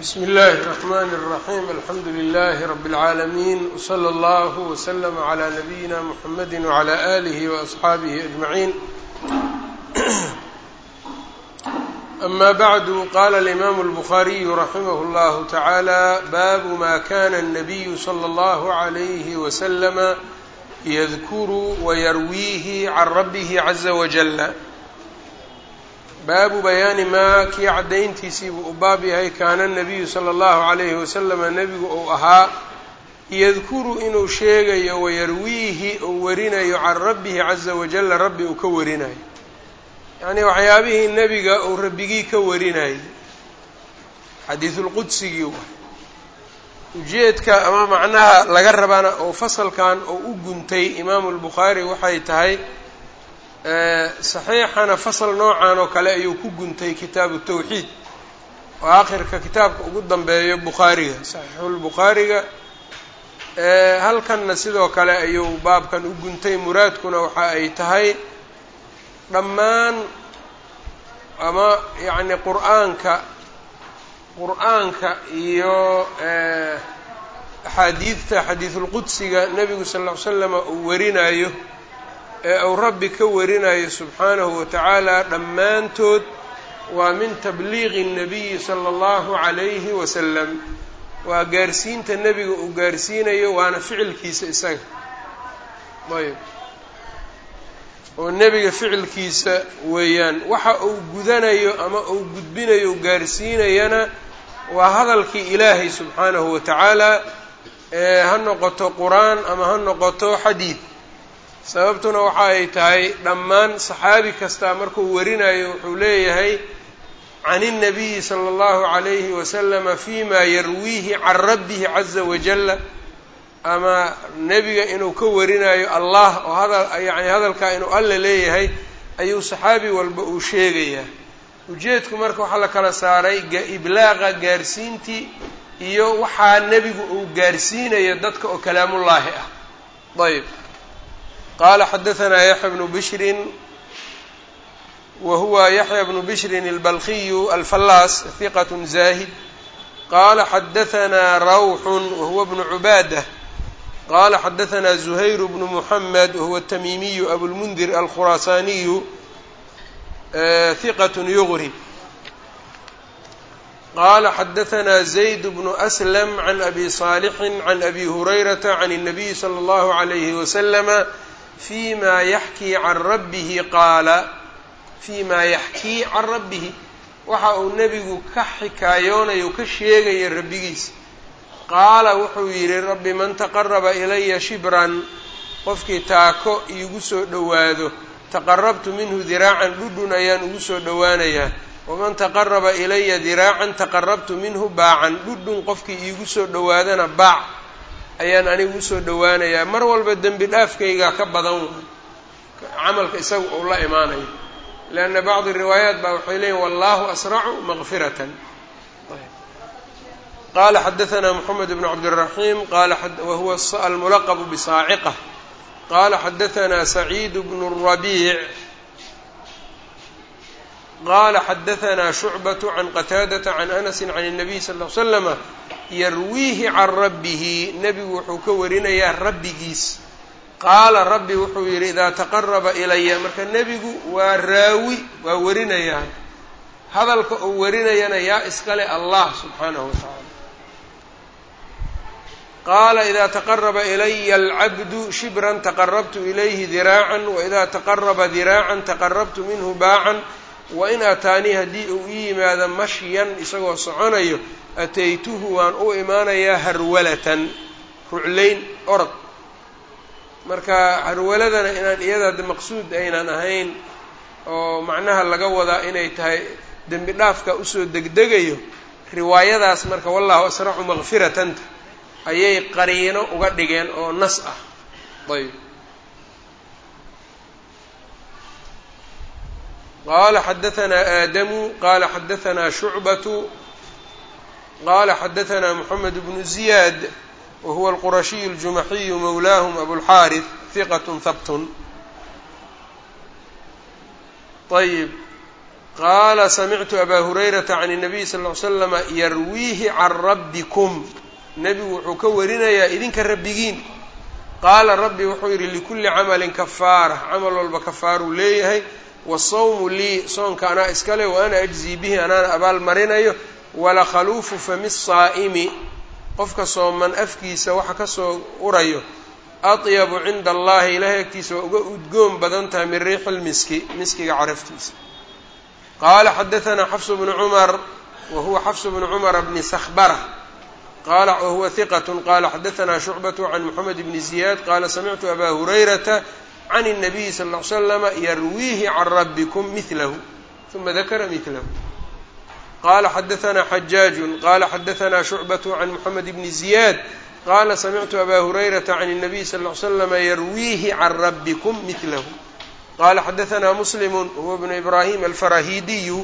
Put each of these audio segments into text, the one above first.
bsmi اllahi الرحmn الرaحيم alxamdu لlh رb العaalمين وslى اllه وslm عlى نbyina mحamedi وعlى آlih وأصxaabih أجmaعين أma bعd qala الإmam الbخariي raximh اllah taعalى bab ma kana النabiy slى اllه عlyh وslm ydkuru وyrwiih can rabih عزa وجل baabu bayaani maa kii caddayntiisii buu u baab yahay kaana nabiyu sala allahu calayhi wasalama nebigu uu ahaa yadkuru inuu sheegayo wayarwiihi uu warinayo can rabbihi caza wajalla rabbi uu ka warinayo. Yacnii waxyaabihii nebiga uu rabbigii ka warinayay. Xadiisulqudsigii waay ujeedka ama macnaha laga rabana oo fasalkan oo u guntay imaamu lbukhaari waxay tahay saxiixana fasal noocan oo kale ayuu ku guntay kitaabu tawxiid. Oo aakhirka kitaabka ugu dambeeyo bukhaariga saxiixulbukhaariga halkanna sidoo kale ayuu baabkan u guntay muraadkuna waxa ay tahay dhammaan ama yacni qur'aanka qur'aanka iyo axaadiidta xadiisulqudsiga nebigu sal ll ly slama uu warinayo ee uu rabbi ka warinayo subxaanahu wa tacaala dhammaantood waa min tabliiqi الnabiyi sala allahu calayhi wasalam. Waa gaarsiinta nebiga uu gaarsiinayo waana ficilkiisa isaga. Ayb oo nebiga ficilkiisa weeyaan. Waxa uu gudanayo ama uu gudbinayo gaarsiinayana waa hadalkii ilaahay subxaanahu wa tacaala ee ha noqoto qur'aan ama ha noqoto xadiid sababtuna waxa ay tahay dhammaan saxaabi kastaa markuu warinayo wuxuu leeyahay can الnabiyi salى اllahu عalayhi waslama fima yarwiihi can rabbihi caza wajala ama nebiga inuu ka warinayo allah oo hadal yani hadalkaa inuu alle leeyahay ayuu saxaabi walba uu sheegayaa ujeedku marka waxaa la kala saaray iblaaqa gaarsiintii iyo waxaa nebigu uu gaarsiinayo dadka oo kalaamullaahi ah ayb qala xadaثna yaحya bnu bishri wa huwa yaحya bnu bishrin اlbalkiyu alfallaas hiqat zahid qala xadaثna rawx wahuwa bnu cubaadة qala xadaثna زuhayr bnu mحamed wahuwa الtamimiyu abulmundir alkhuraasaaniyu hiqat yugrib qala xadaثna zayd bnu aslm can abi صaalixi can abi hurayrata can الnabiyi slى اllahu عalayhi waslama fima yaxkii can rabbihi qaala fii maa yaxkii can rabbihi waxa uu nebigu ka xikaayoonayo ka sheegaya rabbigiisa qaala wuxuu yidhi rabbi man taqaraba ilaya shibran? Qofkii taako iigu soo dhowaado. Taqarabtu minhu diraacan dhudhun ayaan ugu soo dhowaanayaa. Waman taqaraba ilaya diraacan taqarabtu minhu baacan dhudhun. Qofkii iigu soo dhowaadana baac ayaan anigu usoo dhowaanayaa mar walba dembi dhaafkaygaa ka badan waay camalka isaga uu la imaanayo leanna bacdi riwaayaat baa waxay leeyihin wallahu asracu maqfiratan qala xadaثna mxamed bn cabdالraxim qala wahuwa almulaqb bsaaciqة qala xadaثna saciid bn الrabiic qala xadaثna shucbaة can qataadaةa can anasi can الnabiy sal ll slama yarwiihi can rabbihi. Nebigu wuxuu ka warinayaa rabbigiis. Qaala rabbi wuxuu yidhi idaa taqaraba ilaya marka nebigu waa raawi waa warinayaa. Hadalka uu warinayana yaa iskale allah subxaanahu wa qaala idaa taqaraba ilaya alcabdu shibran taqarabtu ilayhi diraacan waidaa taqaraba diraacan taqarabtu minhu baacan wain ataanii haddii uu ii yimaado mashyan isagoo soconayo ataytuhu waan u imaanayaa harwalatan ruclayn orod. Marka harwaladana inaan iyada maqsuud aynan ahayn oo macnaha laga wadaa inay tahay dembi dhaafka u soo degdegayo riwaayadaas marka wallahu asracu makfiratanta ayay qariino uga dhigeen oo nas ah. Ayb qala xadaثna aadamu qala xadaثna shucbatu qala xadaثna mحamed bnu ziyaad wahuwa alqurashiyu اljumaxiyu mawlaahum abulxaariث hiqat habt ayb qaala samictu abaa hurayrata can الnabiy sal ly slama yarwiihi can rabbikum nebigu wuxuu ka warinayaa idinka rabbigiin qaala rabbi wuxuu yidhi likulli camalin kafaara camal walba kafaaruu leeyahay wasawmu lii soonka anaa iskale wa ana ajzii bihi anaana abaal marinayo walakhaluufu fami saa'imi. Qofka sooman afkiisa waxa ka soo urayo atyabu cinda allahi ilaahay agtiisa waa uga udgoon badan tahay min riixi lmiski miskiga caraftiisa. Qaala xadaanaa xafsu bnu cumar wa huwa xafsu bnu cumara bni sakhbara. Qala wahuwa hiqat qala xadaanaa shucbatu can moxamed bni ziyaad. Qaala samictu abaa hurayrata can الnabiyi sal ll ly slama yarwiihi can rabbikum mihlahu uma dakara mihlahu qala xadaanaa xajaaju qala xadaanaa shucbatu can moxamed bni ziyaad qala samictu abaa hurayrata can الnabiy sal ly slama yarwiihi can rabbikum mihlahu qala xadaanaa muslimu huwa bnu ibrahim alfarahidiyu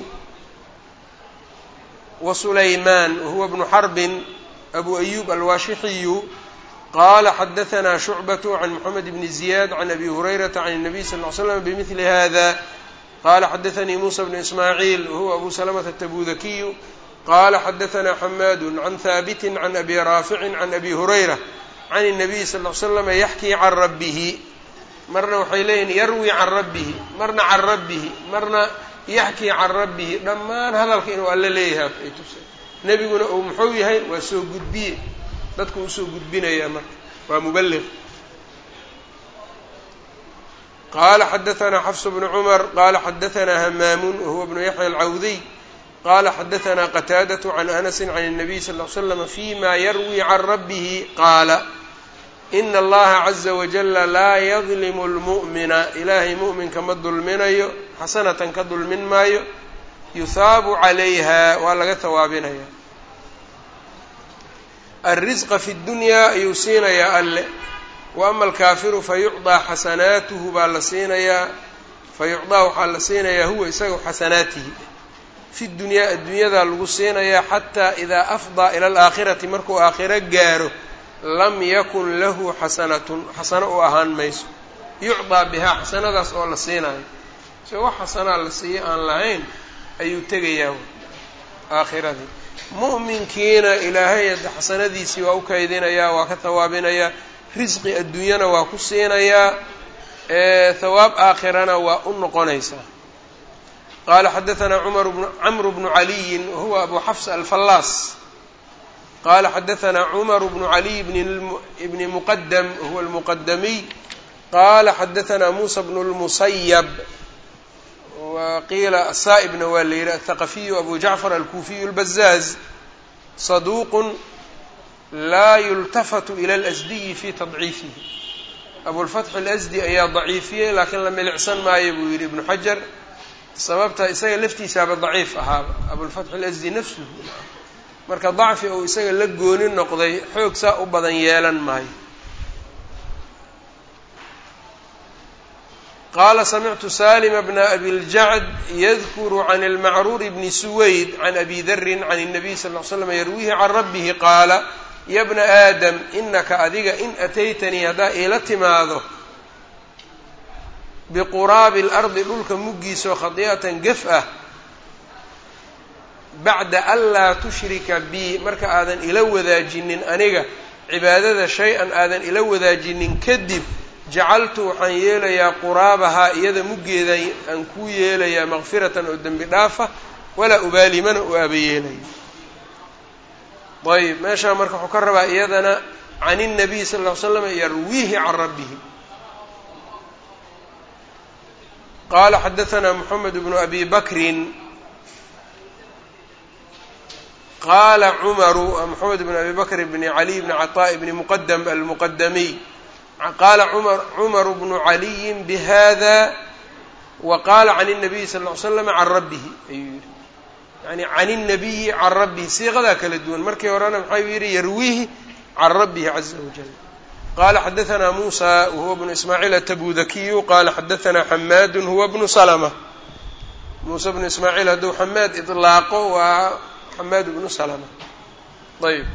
wa sulayman wahuwa bnu xarbin abu ayub alwaashixiyu qala xadaanaa shucbatu can moxamed bni ziyaad can abi hurayrata can الnabiy sal ly slam bimili hada qala xadaanii musa bnu ismaaciil wahuwa abu salamata atabudakiyu qala xadaanaa xamaadu can haabiti can abi raaficin can abi hurayra can الnabiy sal ly slama yaxkii can rabbihi marna waxay leeyihiin yarwi can rabbihi marna can rabbihi marna yaxkii can rabbihi dhammaan hadalka inuu alle leeyahay ay tusa nebiguna uu muxuu yahay waa soo gudbiye dadku u soo gudbinayaa marka waa mubaliq qala xadaanaa xafs bnu cumar qala xadaanaa hamaamun wahuwa bnu yaxya alcawdiy qala xadaanaa qataadatu can anasi can الnabiy sal ly slama fima yarwi can rabbihi qaala ina allaha caza wajala laa yadlimu lmu'mina ilaahay mu'minka ma dulminayo xasanatan ka dulmin maayo yuhaabu calayha waa laga hawaabinaya alrisqa fi ddunyaa ayuu siinayaa alle wa ama alkaafiru fayucdaa xasanaatuhu baa la siinayaa. Fayucdaa waxaa la siinayaa huwa isaga xasanaatihi. Fi dunyaa adduunyadaa lagu siinayaa xataa idaa afdaa ila alaakhirati markuu aakhiro gaaro lam yakun lahu xasanatun xasano u ahaan mayso. Yucdaa bihaa xasanadaas oo la siinayo. Se wax xasanaa la siiyo aan lahayn ayuu tegayaa aakhiradii. Mu'minkiina ilaahay xasanadiisii waa u kaydinayaa waa ka hawaabinayaa risqi adduunyana waa ku siinayaa hawaab aakhirana waa u noqonaysaa. Qaala xadaanaa cumar camru bnu caliyin wahuwa abu xafs alfallaas. Qala xadaanaa cumar bnu caliy bni muqadam wahuwa almuqadamiy qala xadaanaa muusa bnu lmusayab waqiila asaa'ibna waa la yidhi athaqafiyu abu jacfar alkuufiyu اlbazaaz saduuq laa yultafatu ila alasdiyi fii tadciifihi abulfatxi alasdi ayaa daciifiyey laakiin la milicsan maayo buu yidhi ibnu xajar sababta isaga laftiisaaba daciif ahaaba abulfatxi alasdi nafsuhu marka dacfi uu isaga la gooni noqday xoog saa u badan yeelan maayo qaala samictu salima bna abiljacd yadkuru can almacruur bni suwayd can abi darin can الnabiy sal ll l slm can rabbihi qaala ya bna aadam inaka adiga in ataytanii haddaa iila timaado biquraabi اlardi dhulka muggiisoo khadi'atan gef ah bacda an laa tushrika bii marka aadan ila wadaajinin aniga cibaadada shay-an aadan ila wadaajinin kadib jacaltu waxaan yeelayaa quraabahaa iyada muggeeda aan kuu yeelayaa makfiratan oo dembi dhaafa walaa ubaali mana u aabayeelaya ayb meeshaa marka wuxuu ka rabaa iyadana can الnabiy sal ll ly slam yarwiihi can rabbihi qala xadaanaa moxamed bnu abi bakrin qala cumaru moxamed bn abi bakr bni caliy bni caطaaء bni muqadam almuqadamiy qaala cumaru bnu caliyin bihada wa qaala can الnabiyi sal ly slam can rabbihi ayuu yihi yani can الnabiyi can rabbihi siiqadaa kala duwan markii horena maxau yihi yarwiihi can rabbihi caza wajal qala xadaanaa musa wahuwa bnu ismaaciil atabudakiyu qala xadaanaa xamaadu huwa bnu slma musa bnu ismaaciil hadduu xamaad iطlaaqo waa xamaad bnu slma ayb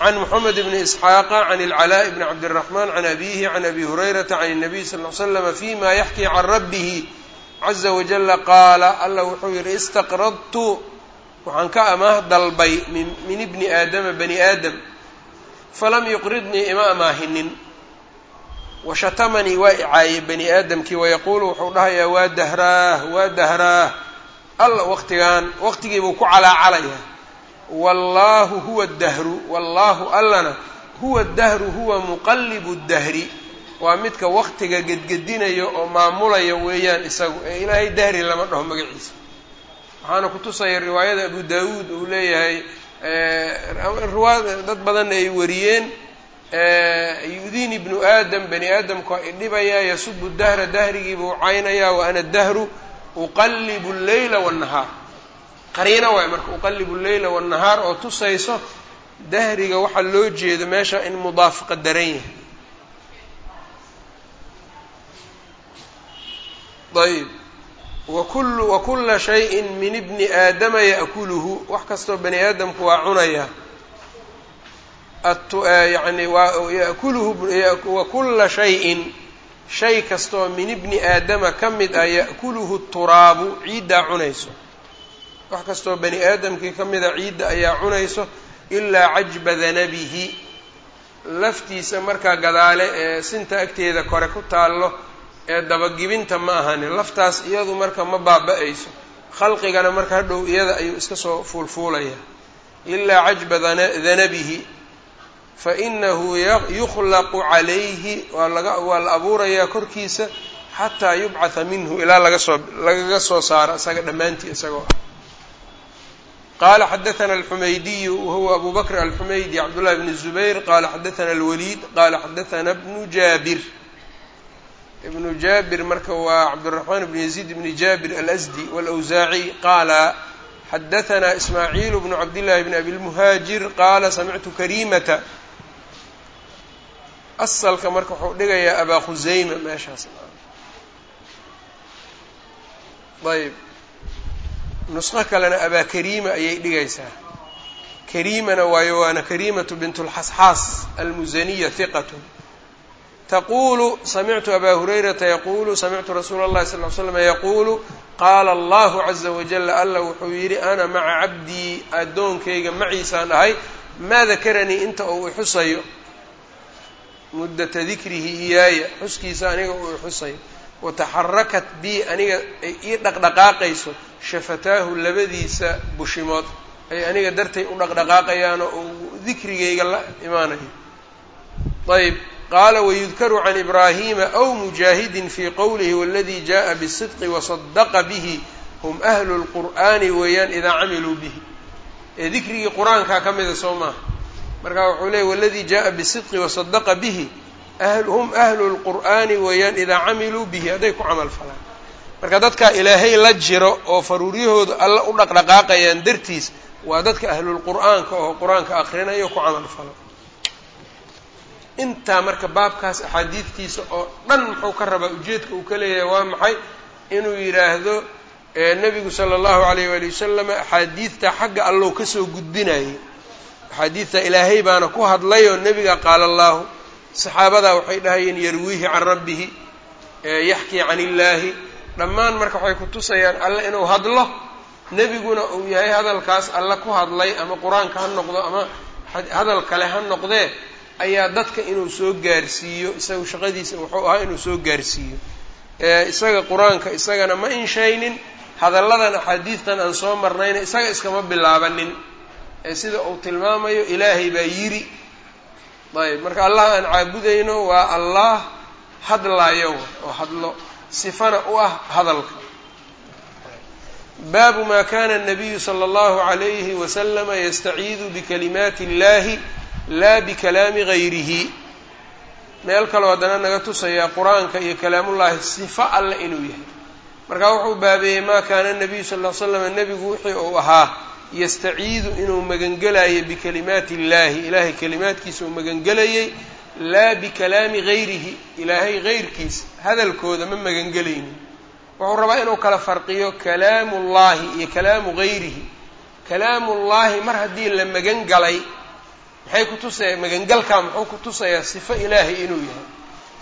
can moxamed bni isxaaqa can ilcalaaءi bni cabdiraxmaan can abihi can abi hurayrata can الnabiy sal ly slama fima yaxkii can rabbihi caza wajalla qaala alla wuxuu yidhi istaqradtu waxaan ka amaah dalbay min ibni aadama bani aadam. Falam yuqridnii ima amaahinin. Washatamanii waa icaayey bani aadamkii wayaquulu wuxuu dhahayaa waa dahraah waa dahraah alla waqtigaan waqtigiibuu ku calaacalaya wallaahu huwa dahru wallaahu allana huwa dahru huwa muqallibu dahri waa midka waqtiga gedgedinayo oo maamulaya weeyaan isagu ee ilaahay dahri lama dhaho magaciisa. Waxaana kutusaya riwaayada abu daawuud uu leeyahay dad badanna ay wariyeen yu-diini ibnu aadam bani aadamku waa idhibayaa yasubu dahra dahrigiibuu caynayaa wa ana dahru uqallibu alleyla waannahaar qariina waay marka uqallibu alleyla waannahaar oo tusayso dahriga waxaa loo jeedo meesha in mudaafaqa daran yahay ayb wakul wakula shayin min ibni aadama ya'kuluhu. Wax kastoo bani aadamku waa cunaya. Yani yakuluhu wakula shayin. Shay kastoo min ibni aadama ka mid ah ya'kuluhu turaabu ciiddaa cunayso. Wax kastoo bani aadamkii ka mida ciidda ayaa cunayso. Ilaa cajba danabihi. Laftiisa markaa gadaale ee sinta agteeda kore ku taallo ee dabagibinta ma ahani. Laftaas iyadu marka ma baaba-ayso. Khalqigana marka hadhow iyada ayuu iska soo fuulfuulaya. Ilaa cajba danabihi fa inahu yukhlaqu calayhi. Waa la abuurayaa korkiisa xataa yubcatha minhu. Ilaa lagaga soo saaro isaga dhammaantii isagoo ah. Qaala xadaana alxumaydiyu wahuwa abu bakr alxumaydi cabdullahi bni zubayr. Qaala xadaana alwaliid. Qaala xadaana bnu jaabir ibnu jaabir marka waa cabdiraxmaan bn yaziid bni jaabir alasdi walawsaaciy qaala xadaanaa ismaaciil bnu cabdillaahi bni abilmuhaajir qaala samictu karimata asalka marka wuxuu dhigayaa abaa khusayma meeshaas. Ayb nusqo kalena abaa kariima ayay dhigaysaa. Kariimana waayo waana kariimatu bint lxasxaas almusaniyة hiqat taqulu samictu abaa hurayrata yaqulu samictu rasuula اllahi sal ly slam yaqulu qaala allahu caza wajala alla wuxuu yidhi ana maca cabdii addoonkayga maciisaan ahay maa dakaranii inta uu ixusayo muddata dikrihi iyaaya xuskiisa aniga uu ixusayo wataxarakat bi aniga ay ii dhaqdhaqaaqayso shafataahu labadiisa bushimood ay aniga dartay u dhaqdhaqaaqayaanoo uu dikrigayga la imaanayo ayb qaala wayudkaru can ibraahima aw mujaahidin fii qowlihi waladii jaءa bisidqi wasadaqa bihi hum ahlu lqur'aani weeyaan idaa camiluu bihi ee dikrigii qur'aankaa ka mida soo maaha marka wuxuu leeyay waladii jaaa bisidqi wasadaqa bihi hum ahlu lqur'aani weeyaan idaa camiluu bihi hadday ku camal falaan marka dadkaa ilaahay la jiro oo faruuryahooda alla u dhaqdhaqaaqayaan dartiis waa dadka ahlulqur'aanka oo qur'aanka akrinaya ku camal falo intaa marka baabkaas axaadiidtiisa oo dhan muxuu ka rabaa ujeedka uu ka leeyahay waa maxay? Inuu yidhaahdo nebigu sala allahu alayh waali wasalam axaadiidta xagga allow ka soo gudbinayay axaadiidta ilaahay baana ku hadlayoo nebiga qaala allahu. Saxaabadaa waxay dhahayeen yarwiihi can rabbihi yaxkii can illaahi. Dhammaan marka waxay ku tusayaan alle inuu hadlo nebiguna uu yahay hadalkaas alle ku hadlay ama qur'aanka ha noqdo ama hadal kale ha noqdee ayaa dadka inuu soo gaarsiiyo isagu shaqadiisa wuxuu ahaa inuu soo gaarsiiyo. Isaga qur'aanka isagana ma inshaynin hadalladan axaadiidtan aan soo marnayna isaga iskama bilaabanin. Ee sida uu tilmaamayo ilaahay baa yiri. Ayb marka allah aan caabudayno waa allah hadlaayo oo hadlo sifana u ah hadalka. Baabu maa kana annabiyu sala allahu alayhi wasalama yastaciidu bikalimaati اllahi laa bikalaami gayrihi. Meel kaloo haddana naga tusayaa qur'aanka iyo kalaamullahi sifo alle inuu yahay. Markaa wuxuu baabeeyey maa kaana nabiyu sal l slam nebigu wixii uu ahaa yastaciidu inuu magangelayay bikalimaati illahi ilaahay kalimaadkiisa uu magangelayay laa bikalaami hayrihi ilaahay gayrkiisa hadalkooda ma magangelaynin. Wuxuu rabaa inuu kala farqiyo kalaamu llaahi iyo kalaamu gayrihi. Kalaamullaahi mar haddii la magan galay maxay kutusaya magangalkaa muxuu kutusayaa sifo ilaahay inuu yahay.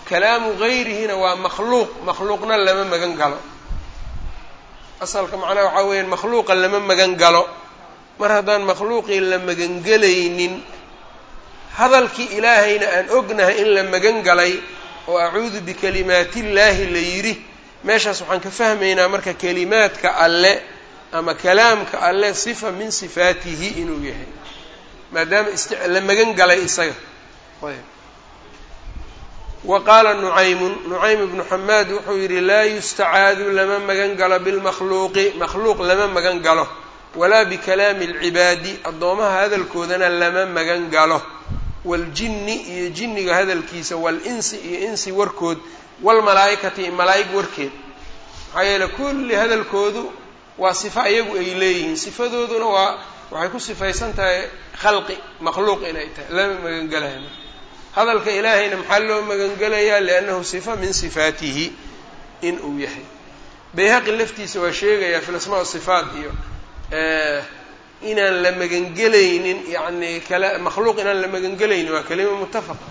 Kalaamu gayrihina waa makhluuq. Makhluuqna lama magan galo asalka macnaha waxaa weeyaan makhluuqa lama magan galo mar haddaan makhluuqii la magangelaynin hadalkii ilaahayna aan ognahay in la magan galay oo acuudu bikalimaatillaahi la yidhi meeshaas waxaan ka fahmaynaa marka kelimaadka alle ama kalaamka alle sifa min sifaatihi inuu yahay maadaama la magan galay isaga. Wa qaala nucaymun nucaym ibnu xamaad wuxuu yidhi laa yustacaadu lama magan galo bilmakhluuqi. Makhluuq lama magan galo. Walaa bikalaami alcibaadi addoomaha hadalkoodana lama magan galo. Waljinni iyo jinniga hadalkiisa walinsi iyo insi warkood walmalaa'ikati malaa'ig warkeed. Maxaa yeele kulli hadalkoodu waa sifo ayagu ay leeyihiin. Sifadooduna waa waxay ku sifaysan tahay khalqi makhluuq inay tahay lama magangelayo hadalka ilaahayna maxaa loo magangelayaa liannahu sifa min sifaatihi in uu yahay. Bayhaqi laftiisa waa sheegayaa fi lasmaa sifaat iyo inaan la magangelaynin yacni kala makhluuq inaan la magangelaynin waa kalima mutafaqa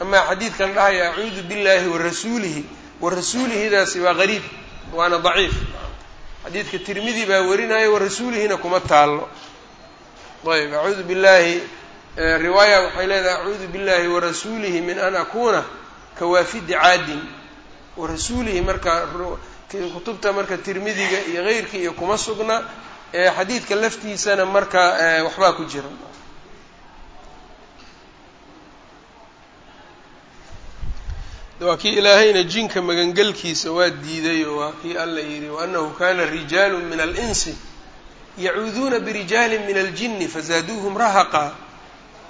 amaa xadiidkan dhahaya acuudu billaahi wa rasuulihi wa rasuulihidaasi waa gariib waana daciif. Xadiidka tirmidi baa warinaya wa rasuulihina kuma taallo ayb acuudu billaahi riwaaya waxay leedahay acuudu billahi warasuulihi min an akuna kawaafidi caadin. Warasuulihi marka kutubta marka tirmidiga iyo keyrkii iyo kuma sugna xadiidka laftiisana marka waxbaa ku jira. Waa kii ilaahayna jinka magangelkiisa waa diiday oo waa kii alla yidhi waanahu kana rijaalu min alinsi yacuuduuna birijaali min aljini fazaaduuhum rahaqa.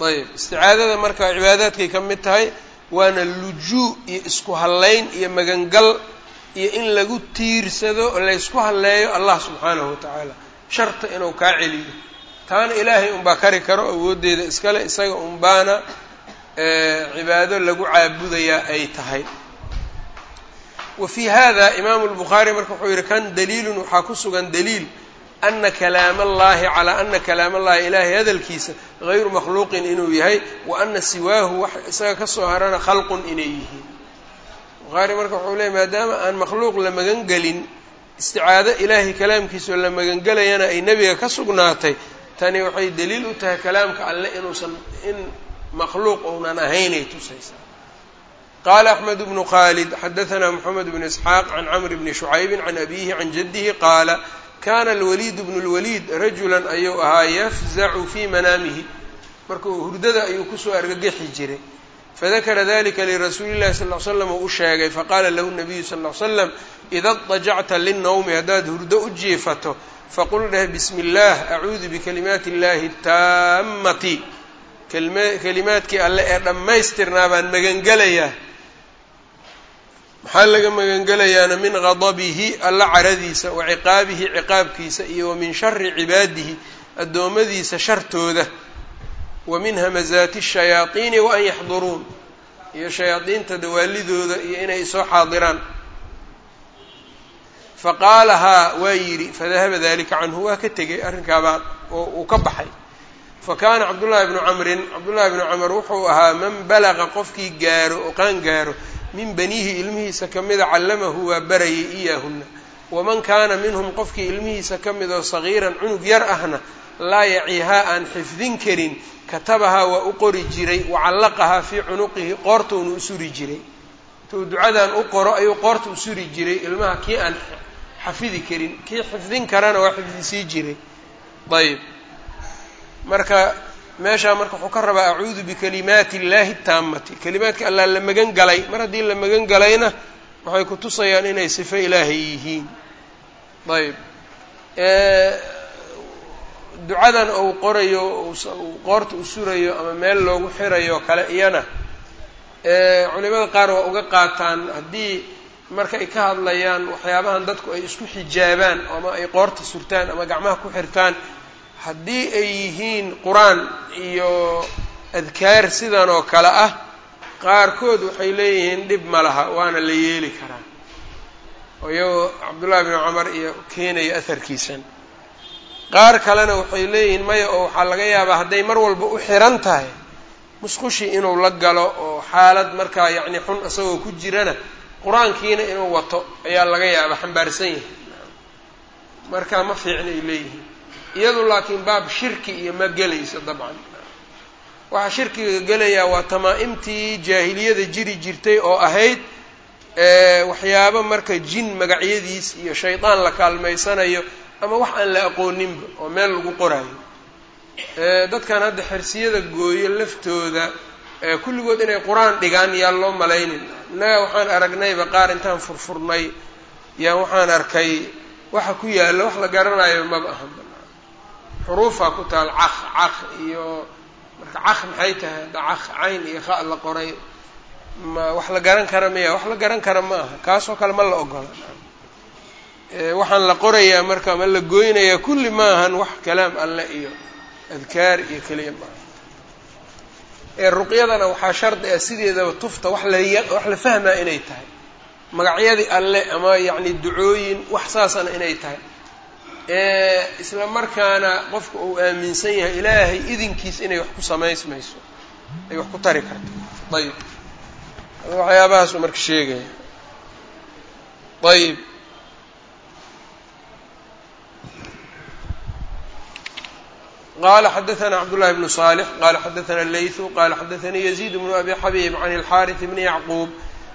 Ayb isticaadada marka cibaadaadkay ka mid tahay waana lujuu iyo isku hallayn iyo magangal iyo in lagu tiirsado oo laysku halleeyo allah subxaanahu watacaala sharta inuu kaa celiyo. Taana ilaahay unbaa kari karo awooddeeda iskale isaga unbaana cibaado lagu caabudayaa ay tahay. Wa fii hada imaamu lbukhaari marka wuxuu yihi kan daliilun waxaa ku sugan daliil ana kalaam allahi calaa ana kalaam allahi ilaahay hadalkiisa gayru makhluuqin inuu yahay wa ana siwaahu wax isaga ka soo harana khalqun inay yihiin bukhaari marka wuxuu leeyay maadaama aan makhluuq la magan gelin isticaado ilaahay kalaamkiisaoo la magangelayana ay nebiga ka sugnaatay tani waxay daliil u tahay kalaamka alle inuusan in makhluuq ounan ahaynay tusaysaa qaala axmed bnu khaalid xadaثna moxamed bn isxaaq can camr bni shucaybi can abihi can jadihi qaala kaana alwaliid bnu lwaliid rajulan ayuu ahaa yafzacu fii manaamihi markuu hurdada ayuu ku soo argagixi jiray fadakara dalika lirasuuli llahi sal l slam uu u sheegay faqaala lahu nabiyu sal l slam ida dajacta linnawmi haddaad hurdo u jiifato faqul dheh bismi اllaah acuudu bikalimaati اllahi taamati kelimaadkii alle ee dhammaystirnaa baan magangelayaa maxaa laga magangelayaana min gadabihi alla caradiisa wa ciqaabihi ciqaabkiisa iyo wa min shari cibaadihi addoommadiisa shartooda. Wa min hamazaati الshayaaiini wa an yaxduruun. Iyo shayaadiinta dawaalidooda iyo inay isoo xaadiraan. Faqaalahaa waa yidhi fadahaba dalika canhu waa ka tegay arrinkaabaa oo uu ka baxay. Fakana cabdullahi bnu camrin cabdullahi bnu camr wuxuu ahaa man balaqa qofkii gaaro oo qaan gaaro min baniihi ilmihiisa ka mida callamahu waa barayay iyaahuna waman kaana minhum qofkii ilmihiisa ka mid oo sagiiran cunug yar ahna laa yaciihaa aan xifdin karin katabahaa waa u qori jiray wacallaqahaa fii cunuqihi qoortuuna u suri jiray. Intuu ducadan u qoro ayuu qoorta u suri jiray ilmaha kii aan xafidi karin kii xifdin karana waa xifdisii jiray. Ayb marka meeshaa marka wuxuu ka rabaa acuudu bikalimaati illahi taamati kalimaadka allah la magan galay. Mar haddii la magan galayna waxay ku tusayaan inay sifo ilaahay yihiin. Ayb ducadan ou qorayo qoorta u surayo ama meel loogu xirayo kale iyana culimada qaar waa uga qaataan haddii marka ay ka hadlayaan waxyaabahan dadku ay isku xijaabaan ama ay qoorta surtaan ama gacmaha ku xirtaan haddii ay yihiin qur'aan iyo adkaar sidan oo kale ah qaarkood waxay leeyihiin dhib ma laha waana la yeeli karaa. Oo iyagoo cabdullahi bnu cumar iyo keenaya aharkiisan qaar kalena waxay leeyihiin maya oo waxaa laga yaabaa hadday mar walba u xiran tahay musqushi inuu la galo oo xaalad markaa yacni xun isagoo ku jirana qur'aankiina inuu wato ayaa laga yaabaa xambaarsan yahay. Markaa ma fiicna ay leeyihiin iyadu laakiin baab shirki iyo ma gelayso dabcan. Waxaa shirkiga gelayaa waa tamaa-imtii jaahiliyada jiri jirtay oo ahayd waxyaabo marka jin magacyadiis iyo shaydaan la kaalmaysanayo ama wax aan la aqooninba oo meel lagu qoraayo dadkan hadda xersiyada gooyo laftooda kulligood inay qur'aan dhigaan yaa loo malaynin. Innaga waxaan aragnayba qaar intaan furfurnay yaa waxaan arkay waxa ku yaalla wax la garanayo maba ahan xuruufaa ku taal caq caq iyo marka caq maxay tahay? Hadda caq cayn iyo kha la qoray. Ma wax la garan kara miya? Wax la garan kara ma aha kaasoo kale ma la ogola. Waxaan la qorayaa marka ma la goynayaa kulli maahan wax kalaam alle iyo adkaar iyo keliya maaha. Ee ruqyadana waxaa shardi ah sideedaba tufta wax la wax la fahmaa inay tahay. Magacyadii alle ama yacni ducooyin wax saasana inay tahay isla markaana qofka uu aaminsan yahay ilaahay idinkiis inay wax ku samaysmayso ay wax ku tari karto ayib waxyaabahaasuu marka sheegaya ayib qala xadaثna cabdالlahi bnu صالح qala xadaثna layثu qala xadaثanii يزيد bnu abi xabيb عan الxاriث bni yعquub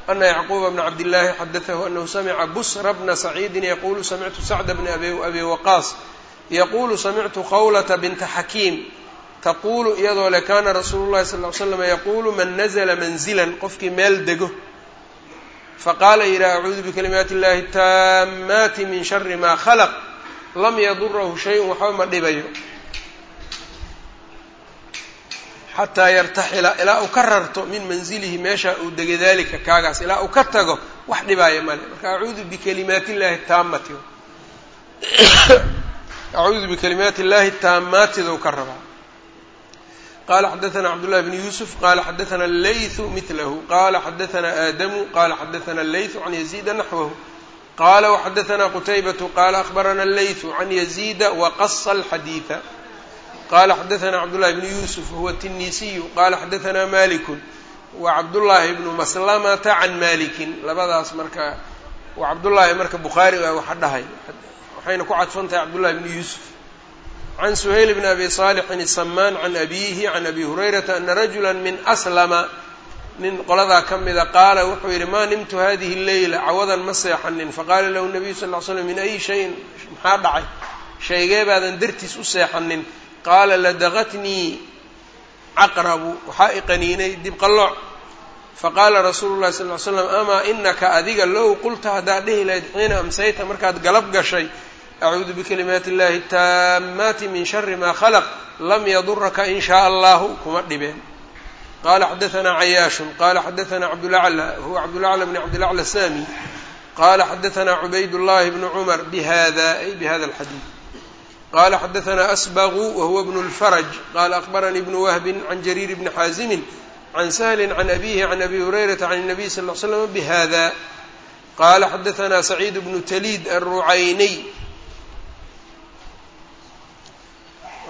ana yacquuba bna cabdillaahi xadatahu anahu samica busra bna saciidin yaquulu samictu sacda bna abi waqaas yaquulu samictu qawlata binta xakiim taquulu iyadoo le kaana rasuulu llahi sal ly slam yaquulu man nazla manzilan qofkii meel dego faqaala yidhaha acuudu bikalimaati illahi taammaati min shari maa khalaq lam yadurahu shay un waxba ma dhibayo xataa yartaxila ilaa uu ka rarto min manzilihi meesha uu degay dalika kaagaas ilaa uu ka tago wax dhibaaya male marka acuudu bikalimaati illahi taamati acuudu bikalimaati illahi taamaatidau ka rabaa qala xadaثna cabdالlahi bn yusuf qala xadaثna اleyثu milahu qala xadaثna aadamu qala xadaثna اleyثu can yaziida naxwahu qala wxadaثna qutaybatu qala akhbarana اleyثu can yaziida waqasa اlxadiiثa qala xadaثna cabdالlahi bn yusuf huwa الtinisiyu qala xadaثna maliku wa cabdullaahi bnu maslamata can malikin labadaas marka waa cabdullaahi marka bukhaari a waxa dhahay waxayna ku cadfan tahay cabdullahi bni yuusuf can suhayl bn abi صaalixin الsamaan can abihi can abi hurayrata ana rajula min aslama nin qoladaa ka mida qaala wuxuu yidhi maa nimtu hadihi leyla cawadan ma seexanin faqaala lahu nabiyu sal ly slam min ayi shayin maxaa dhacay shaygee baadan dartiis u seexanin qaala ladaqatnii caqrabu waxaa iqaniinay dibqallooc faqaala rasuulu llahi sal ly slam amaa inaka adiga low qulta haddaad dhihi lahayd xiina amsayta markaad galab gashay acuudu bikalimaati illahi taammaati min shari maa khalaq lam yaduraka in shaaa allahu kuma dhibeen qala xadaanaa cayaashun qala xadaanaa cabdulacla huwa cabdulacla bn cabdilacla sami qala xadaanaa cubayd llahi bnu cumar bihada ay bihada alxadiid qala xadaثna asbغu wahuwa bn اlfarj qala akbaranii bn wahbi can jariir bni xaazimi can sahli can abihi can abi hurayrata can الnabiy sal ly slm bihada qala xadaثna saciid bnu talid aلrucayniy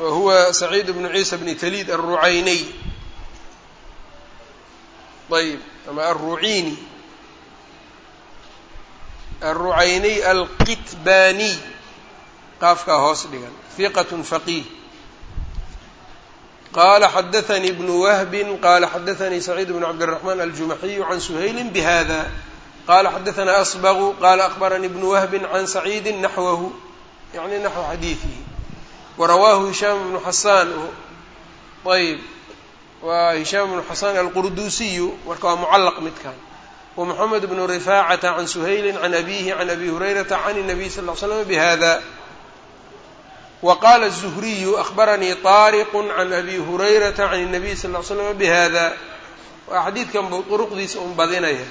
wahuwa saciid bnu ciisa bni talid aلrucayniy ayb ama alrucini alrucayniy alqitbaniy qaafkaa hoos dhigan hiqatun faqiih qala xadaanii ibnu wahbi qala xadaanii saciid bn cabdiraxmaan aljumaxiyu can suhayli bihada qala xadaanaa asbaqu qala aqbaranii ibnu wahbi can saciidi naxwahu yani naxw xadiiihi warawaahu hishaam bnu xasaan ayb waa hishaam bnu xasaan alqurdusiyu marka waa mucalaq midkan wamoxamed bnu rifaacata can suhayli can abihi can abi hurayrata can nabiy sal l slam bihada wa qala الzuhriyu akbaranii طariqu can abi hurayrata can الnabiy sal ly slm bihada waa xadiidkan buu duruqdiisa un badinaya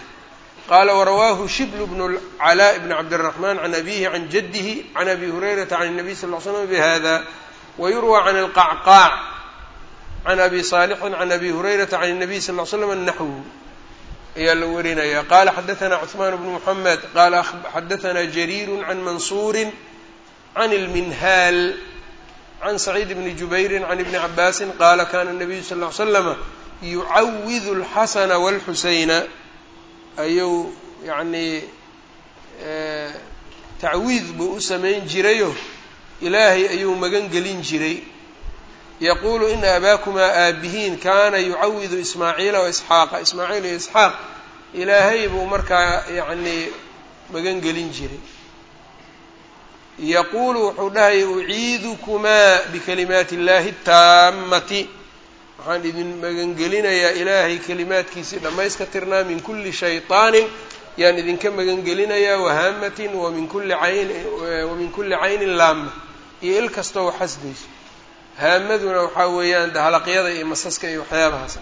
qala warawaahu shibl bnu calaa bn cabdالraxman can abihi can jadihi can abi hurayrata can الnabiy sal ly slm bihada wayurwى can اlqacqaac can abi saalixin can abi hurayrata can الnabiy sal ly slam naxwhu ayaa la warinaya qala xadaثna cثmaan bnu mxamed qala xadaثna jariir can mansuuri can اlminhaal can saciid bni jubayri can ibni cabaasi qala kana الnabiyu sal ly slama yucawidu اlxasana wاlxusayna ayuu yani tacwiid buu u samayn jirayo ilaahay ayuu magan gelin jiray yaquulu ina abaakumaa aabihiin kaana yucawidu ismaaciila wa isxaaqa ismaaciil iyo isxaaq ilaahay buu markaa yacnii magan gelin jiray yaquulu wuxuu dhahayay uciidukumaa bikalimaati illahi taamati waxaan idin magangelinayaa ilaahay kelimaadkiisii dhammayska tirnaa min kulli shayطaanin yaan idinka magangelinayaa wahaamatin wamin kulli ayn wamin kulli caynin laama iyo il kastoo xasdayso haamaduna waxaa weeyaan dahalaqyada iyo masaska iyo waxyaabahaas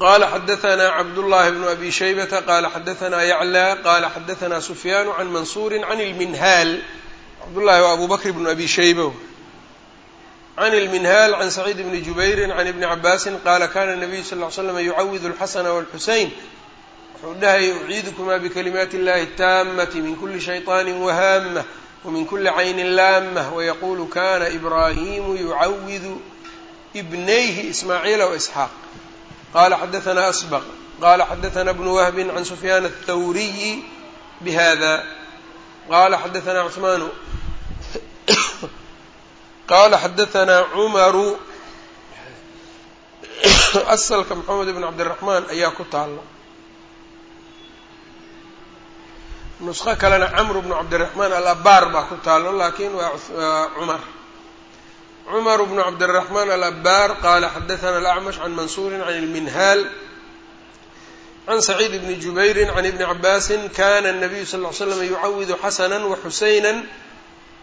qala xadaثna cabdullahi bnu abi shaybata qala xadaثna yaclى qala xadaثna sufyaan can mansuuri can اlminhaal cabdullahi waa abu bakr bnu abi shayba can اlminhaal can saciid bni jubayri can ibni cabaasin qala kana الnabiyu sal ly slam yucawidu اlxasana wاlxuseyn wuxuu dhahayay uciidukmaa bikalimaati اllahi اtaamati min kuli shayطaani wahaamah wmin kuli cayni laamah wayaqulu kana ibrahimu yucawidu bnayhi ismaaciila waisxaaq qala xadaثna asbq qala xadaثna bnu wahbi can sufyaan الthawriyi bhada qala xadaثna cثmaanu qala xadaثna cumaru asalka mxamed bn cabdالraحman ayaa ku taala nusqo kalena camr bnu cabdالraحman alabaar baa ku taalo lakin waa cumar cmr bn cabdالرaحman alabaar qala xadaثna اlأcmash can mansuuri can اlminhaal can saciid bni jubayri can ibni cabaasi kana الnabiyu sal ly slam yucawidu xasana waxusayna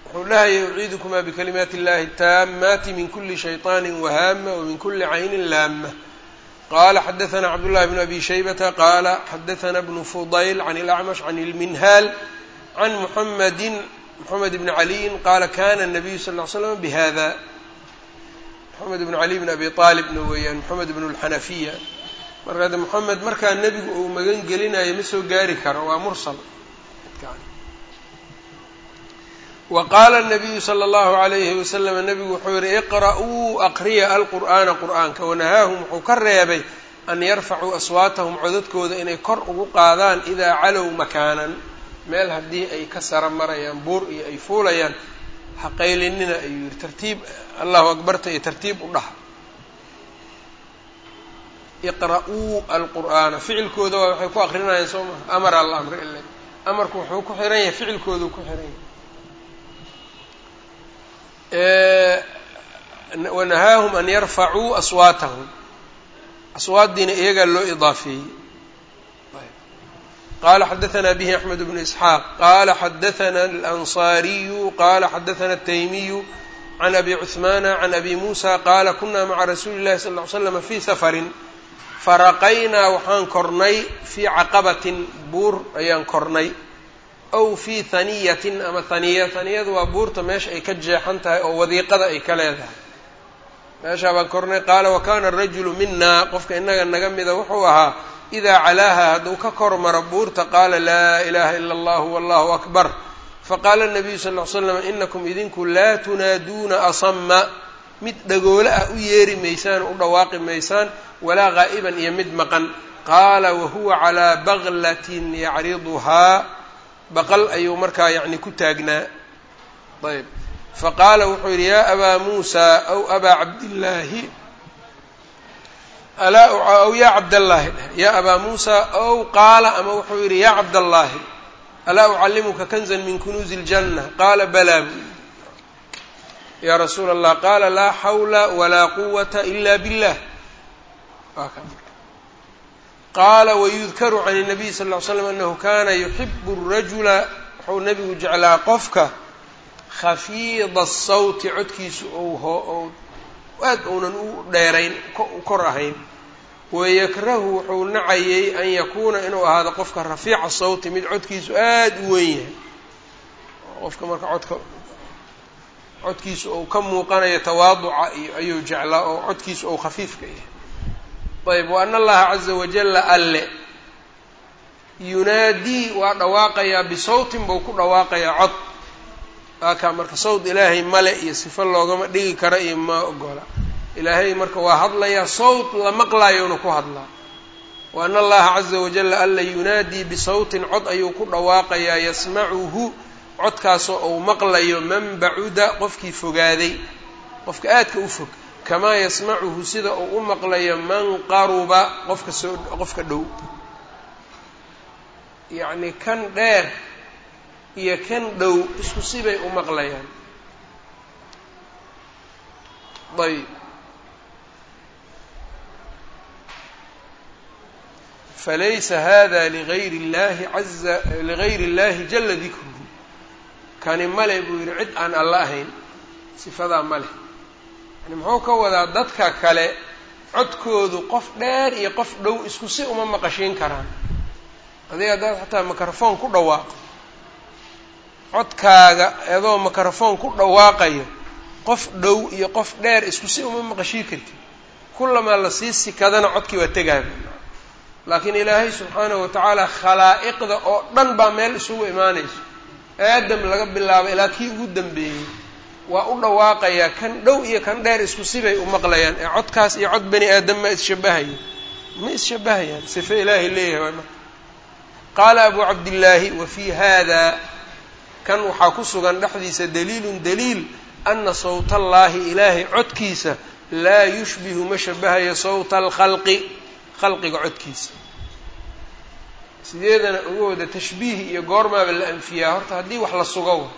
wuxuu dhahayay uciidukmaa bikalimaati اllahi taamati min kuli shayطaani wahama wmin kuli cayni laama qala xadaثna cabdالlahi bn abi shaybata qala xadaثna bnu fudayl can اlأcmash can اlminhaal can muxamadi mxamed bni caliyin qala kana الnabiyu sal ly slam bhada moxamed ibnu cali bn abi aalibna weeyaan moxamed ibnu lxanafiya marka de moxamed markaa nebigu uu magan gelinayo ma soo gaari karo waa mursal. Wa qaala nabiyu sala allahu alayhi wasalam nebigu wuxuu yihi iqra'uu aqriya alqur'aana qur'aanka wanahaahum wuxuu ka reebay an yarfacuu aswaatahum codadkooda inay kor ugu qaadaan idaa calow makaanan meel haddii ay ka sara marayaan buur iyo ay fuulayaan haqaylinina ayuu yihi tartiib allahu akbarta iyo tartiib u dhaha. Iqra'uu alqur'aana ficilkooda waa waxay ku akrinayaan soo maha amaraa la amri ile amarku wuxuu ku xiran yahay ficilkoodu ku xiran yahay. Wanahaahum an yarfacuu aswaatahum. Aswaaddiina iyagaa loo idaafeeyey qala xadaثna bhi axmed bnu isxaaq qala xadaثna alanصariyu qala xadaثna الtaymiyu can abi cuثmana can abi musa qala kuna maca rasuuli اllahi sal ly slm fi safarin faraqaynaa waxaan kornay fii caqabatin buur ayaan kornay aw fii haniyatin ama haniya haniyadu waa buurta meesha ay ka jeexan tahay oo wadiiqada ay ka leedahay meeshaa baan kornay qaala wakana rajulu mina qofka inaga naga mida wuxuu ahaa idaa calaaha hadduu ka kor maro buurta qaala laa ilaha ila allahu wallahu akbar faqaala nabiyu sal ly slam inakum idinku laa tunaaduuna asama mid dhagoole ah u yeeri maysaan u dhawaaqi maysaan walaa gaa'iban iyo mid maqan qaala wahuwa calaa baglatin yacriduhaa baqal ayuu markaa yacni ku taagnaa ayb faqaala wuxuu yidhi yaa abaa muusa aw abaa cabdillaahi alaa aw yaa cabdallaahi dheh yaa abaa muusa ow qaala ama wuxuu yidhi yaa cabdallaahi alaa ucallimuka kanzan min kunuuzi iljanna qaala balaa buu yidhi yaa rasuula allah qaala laa xawla walaa quwata ila billah qaala wayudkaru can الnabiy sal ll ly slam anahu kana yuxibu الrajula wuxuu nabigu jeclaa qofka khafiida الsawti codkiisu ou aad uunan u dheerayn u kor ahayn wayakrahu wuxuu nacayay an yakuuna inuu ahaado qofka rafiica sawti mid codkiisu aad u weyn yahay. Qofka marka codka codkiisu ou ka muuqanayo tawaaduca iyo ayuu jeclaa oo codkiisu ou khafiifka yahay. Ayb wa ana allaha caza wajalla alle yunaadii waa dhawaaqayaa bisawtin buu ku dhawaaqayaa cod. Aakaa marka sawt ilaahay male iyo sifo loogama dhigi kara iyo ma ogola ilaahay marka waa hadlayaa sawt la maqlaayona ku hadlaa wa ana allaha caza wajalla alla yunaadii bisawtin cod ayuu ku dhawaaqayaa yasmacuhu codkaasoo uu maqlayo man bacuda qofkii fogaaday. Qofka aadka u fog kamaa yasmacuhu sida uu u maqlayo man qaruba qofka soo qofka dhow. Yacni kan dheer iyo kan dhow isku sibay u maqlayaan. Ayb falaysa hada ligayri اllahi aza ligayri اllahi jala dikruhu kani male buu yidhi cid aan alla ahayn sifadaa ma leh yani muxuu ka wadaa dadka kale codkoodu qof dheer iyo qof dhow isku si uma maqashiin karaan adiga haddaad xataa microfoon ku dhawaaqo codkaaga adoo microfoon ku dhawaaqayo qof dhow iyo qof dheer isku si uma maqashii kartid kullamaa la sii sikadana codkii waa tegaaba laakiin ilaahay subxaanahu watacaala khalaa'iqda oo dhan baa meel isugu imaanayso aadam laga bilaabo ilaa kii ugu dambeeyey waa u dhawaaqayaa kan dhow iyo kan dheer isku sibay u maqlayaan. Ee codkaas iyo cod bani aadam ma isshabahaya ma isshabahayaan sife ilaahay leeyahay waa marka qaala abu cabdillaahi wa fii hada kan waxaa ku sugan dhexdiisa daliilun daliil ana sawta allaahi ilaahay codkiisa laa yushbihu ma shabahayo sawta alkhalqi khalqiga codkiisa. Sideedana uga wada tashbiih iyo goormaaba la anfiyaa horta haddii wax la sugo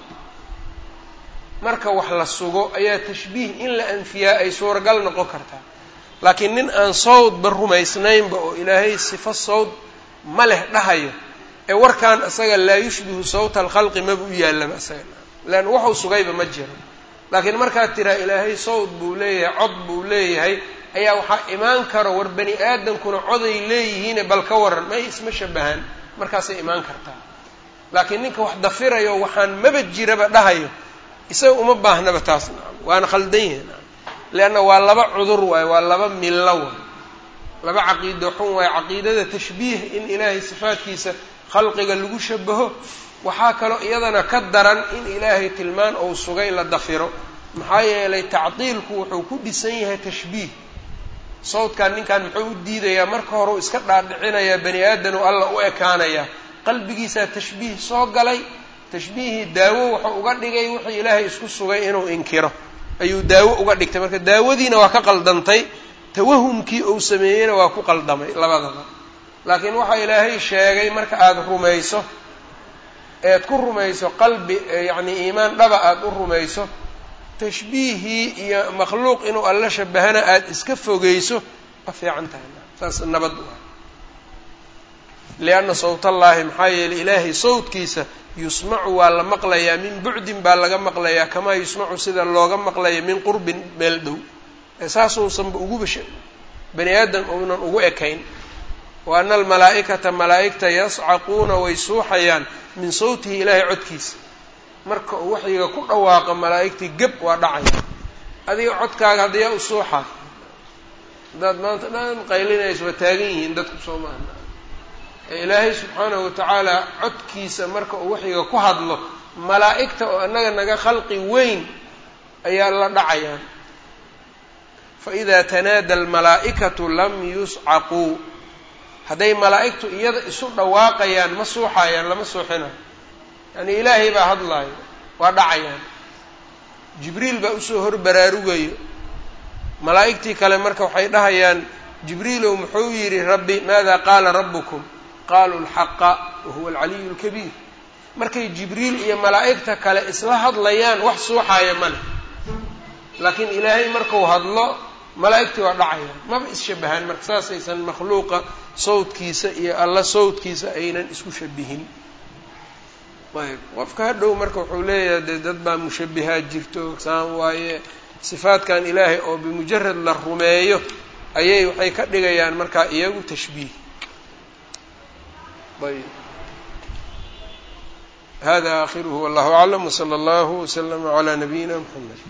marka wax la sugo ayaa tashbiih in la anfiyaa ay suuragal noqon kartaa. Laakiin nin aan sawdba rumaysnaynba oo ilaahay sifo sawd ma leh dhahayo ee warkan isaga laa yushbihu sawta alkhalqi maba u yaallaba isaga leanna waxuu sugayba ma jiro. Laakiin markaad tiraa ilaahay sawd buu leeyahay cod buu leeyahay ayaa waxaa imaan karo war bani aadamkuna coday leeyihiine bal ka waran may isma shabahaan markaasay imaan kartaa. Laakiin ninka wax dafirayo waxaan maba jiraba dhahayo isaga uma baahnaba taas nacam waana khaldan yahay nacam leanna waa laba cudur waayo waa laba millo waay laba caqiido xun waayo caqiidada tashbiih in ilaahay sifaadkiisa khalqiga lagu shabaho waxaa kaloo iyadana ka daran in ilaahay tilmaan ou sugay la dafiro. Maxaa yeelay tacdiilku wuxuu ku dhisan yahay tashbiih sawdkan ninkan muxuu u diidayaa marka hore u iska dhaadhicinayaa bani aadan oo alla u ekaanayaa qalbigiisaa tashbiih soo galay tashbiihii daawo wuxuu uga dhigay wixii ilaahay isku sugay inuu inkiro. Ayuu daawo uga dhigtay marka daawadiina waa ka qaldantay tawahumkii uu sameeyeyna waa ku qaldamay labadaba. Laakiin waxaa ilaahay sheegay marka aada rumayso eed ku rumayso qalbi yacni iimaan dhaba aada u rumayso tashbiihii iyo makhluuq inuu alla shabahana aada iska fogeyso waa fiican tahay saas nabad u ah. Lianna sawtallaahi maxaa yeelay ilaahay sawdkiisa yusmacu waa la maqlayaa min bucdin baa laga maqlayaa kamaa yusmacu sida looga maqlaya min qurbin meel dhow. Ee saasuusanba uguba bani aadam uunan ugu ekayn. Wa ana almalaa'ikata malaa'igta yascaquuna way suuxayaan min sawtihi ilaahay codkiisa marka uu waxyiga ku dhawaaqo malaa'igtii geb waa dhacaya. Adiga codkaaga haddayaa u suuxaa haddaad maanta dhan qaylinayso waa taagan yihiin dadku soo maaha ilaahay subxaanahu watacaala codkiisa marka uu waxyiga ku hadlo malaa'igta oo annaga naga khalqi weyn ayaa la dhacayaan fa idaa tanaada almalaa'ikatu lam yuscaquu hadday malaa'igtu iyada isu dhawaaqayaan ma suuxayaan lama suuxinayo yani ilaahay baa hadlaayo waa dhacayaan. Jibriil baa u soo hor baraarugayo malaa'igtii kale marka waxay dhahayaan jibriilow muxuu yidhi rabbi maada qaala rabbukum? Qaaluu alxaqa wahuwa alcaliyu lkabiir. Markay jibriil iyo malaa'igta kale isla hadlayaan wax suuxaaya ma leh. Laakiin ilaahay marku hadlo malaa'igtii waa dhacayaan. Maba isshabahaan marka saasaysan makhluuqa sawdkiisa iyo alla sawdkiisa aynan isku shabihin ayb qofka hadhow marka wuxuu leeyahay dee dad baa mushabihaad jirto saan waaye. Sifaadkan ilaahay oo bimujarad la rumeeyo ayay waxay ka dhigayaan markaa iyagu tashbiih. Ayb hada akhiruhu wallahu aclam wsala allahu wslama calaa nabiyina mxamed